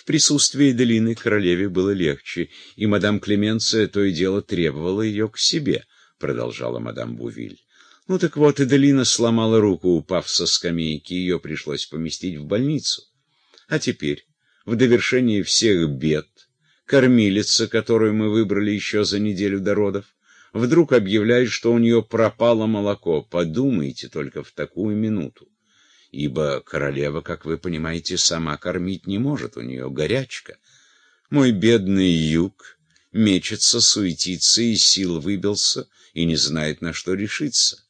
В присутствии Делины королеве было легче, и мадам Клеменция то и дело требовала ее к себе, продолжала мадам Бувиль. Ну так вот, и Делина сломала руку, упав со скамейки, ее пришлось поместить в больницу. А теперь, в довершении всех бед, кормилица, которую мы выбрали еще за неделю до родов, вдруг объявляет, что у нее пропало молоко. Подумайте только в такую минуту ибо королева, как вы понимаете, сама кормить не может, у нее горячка. Мой бедный юг мечется, суетится, и сил выбился, и не знает, на что решиться.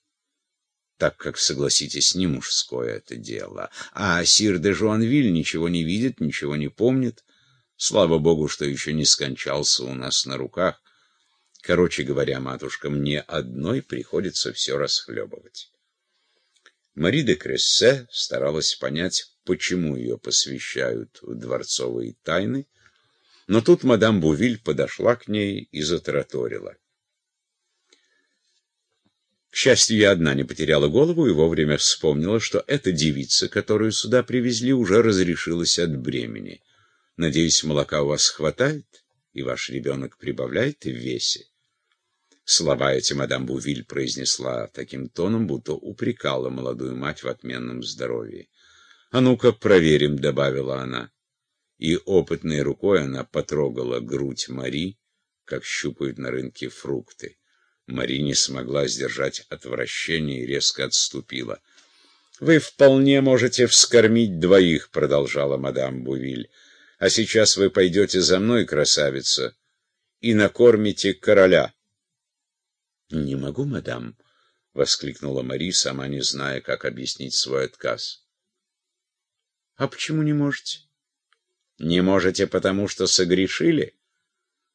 Так как, согласитесь, не мужское это дело. А сир де Жуанвиль ничего не видит, ничего не помнит. Слава богу, что еще не скончался у нас на руках. Короче говоря, матушка, мне одной приходится все расхлебывать. Мари де Крессе старалась понять, почему ее посвящают в дворцовые тайны, но тут мадам Бувиль подошла к ней и затараторила. К счастью, я одна не потеряла голову и вовремя вспомнила, что эта девица, которую сюда привезли, уже разрешилась от бремени. Надеюсь, молока у вас хватает, и ваш ребенок прибавляет в весе. Слова эти мадам Бувиль произнесла таким тоном, будто упрекала молодую мать в отменном здоровье. «А ну-ка, проверим», — добавила она. И опытной рукой она потрогала грудь Мари, как щупают на рынке фрукты. Мари не смогла сдержать отвращение и резко отступила. «Вы вполне можете вскормить двоих», — продолжала мадам Бувиль. «А сейчас вы пойдете за мной, красавица, и накормите короля». «Не могу, мадам», — воскликнула Мари, сама не зная, как объяснить свой отказ. «А почему не можете?» «Не можете, потому что согрешили?»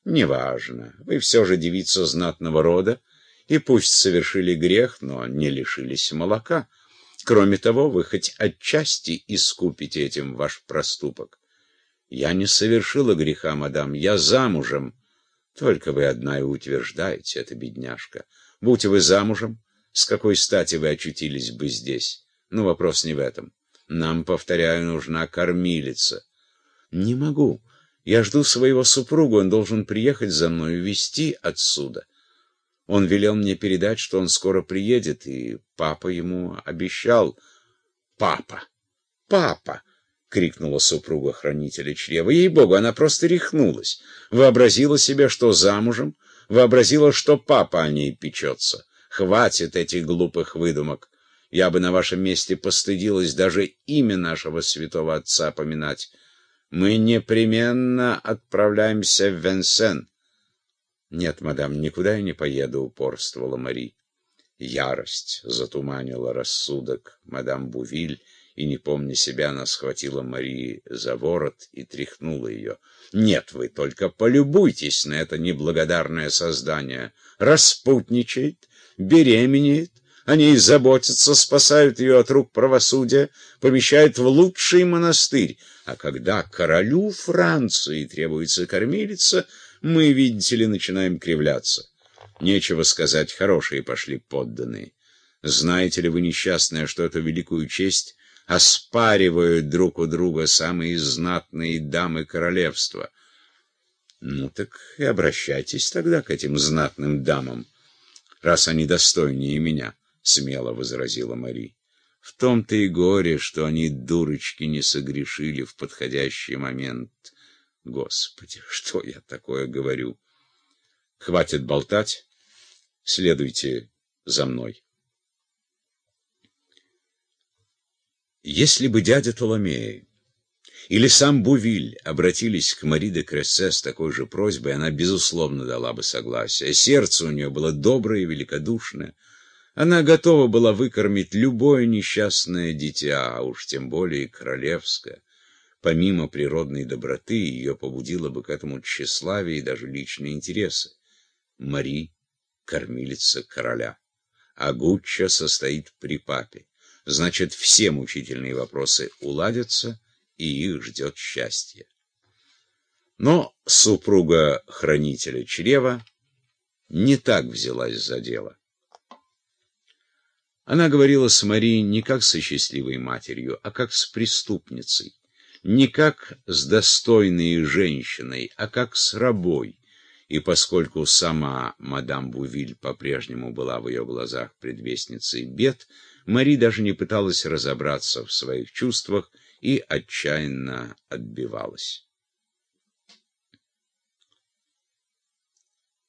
«Неважно. Вы все же девица знатного рода, и пусть совершили грех, но не лишились молока. Кроме того, вы хоть отчасти искупите этим ваш проступок. Я не совершила греха, мадам, я замужем». Только вы одна и утверждаете это, бедняжка. Будь вы замужем, с какой стати вы очутились бы здесь? Ну, вопрос не в этом. Нам, повторяю, нужна кормилица. Не могу. Я жду своего супруга, он должен приехать за мной и везти отсюда. Он велел мне передать, что он скоро приедет, и папа ему обещал. Папа! Папа! — крикнула супруга хранителя чрева. Ей-богу, она просто рехнулась. Вообразила себе, что замужем, вообразила, что папа о ней печется. Хватит этих глупых выдумок. Я бы на вашем месте постыдилась даже имя нашего святого отца поминать. Мы непременно отправляемся в Венсен. Нет, мадам, никуда я не поеду, упорствовала Мари. Ярость затуманила рассудок мадам Бувиль, и, не помня себя, она схватила Марии за ворот и тряхнула ее. «Нет, вы только полюбуйтесь на это неблагодарное создание. Распутничает, беременеет, о ней заботятся, спасают ее от рук правосудия, помещают в лучший монастырь. А когда королю Франции требуется кормилица, мы, видите ли, начинаем кривляться. Нечего сказать, хорошие пошли подданные. Знаете ли вы, несчастная, что эту великую честь оспаривают друг у друга самые знатные дамы королевства. Ну так и обращайтесь тогда к этим знатным дамам, раз они достойнее меня, — смело возразила Мари. В том-то и горе, что они, дурочки, не согрешили в подходящий момент. Господи, что я такое говорю? Хватит болтать, следуйте за мной. Если бы дядя Толомей или сам Бувиль обратились к Мари де Крессе с такой же просьбой, она, безусловно, дала бы согласие. Сердце у нее было доброе и великодушное. Она готова была выкормить любое несчастное дитя, а уж тем более королевское. Помимо природной доброты, ее побудило бы к этому тщеславие и даже личные интересы. Мари — кормилица короля, а Гуччо состоит при папе значит, все мучительные вопросы уладятся, и их ждет счастье. Но супруга хранителя чрева не так взялась за дело. Она говорила с Марией не как со счастливой матерью, а как с преступницей. не как с достойной женщиной, а как с рабой, и поскольку сама мадам Бувиль по-прежнему была в ее глазах предвестницей бед, Мари даже не пыталась разобраться в своих чувствах и отчаянно отбивалась.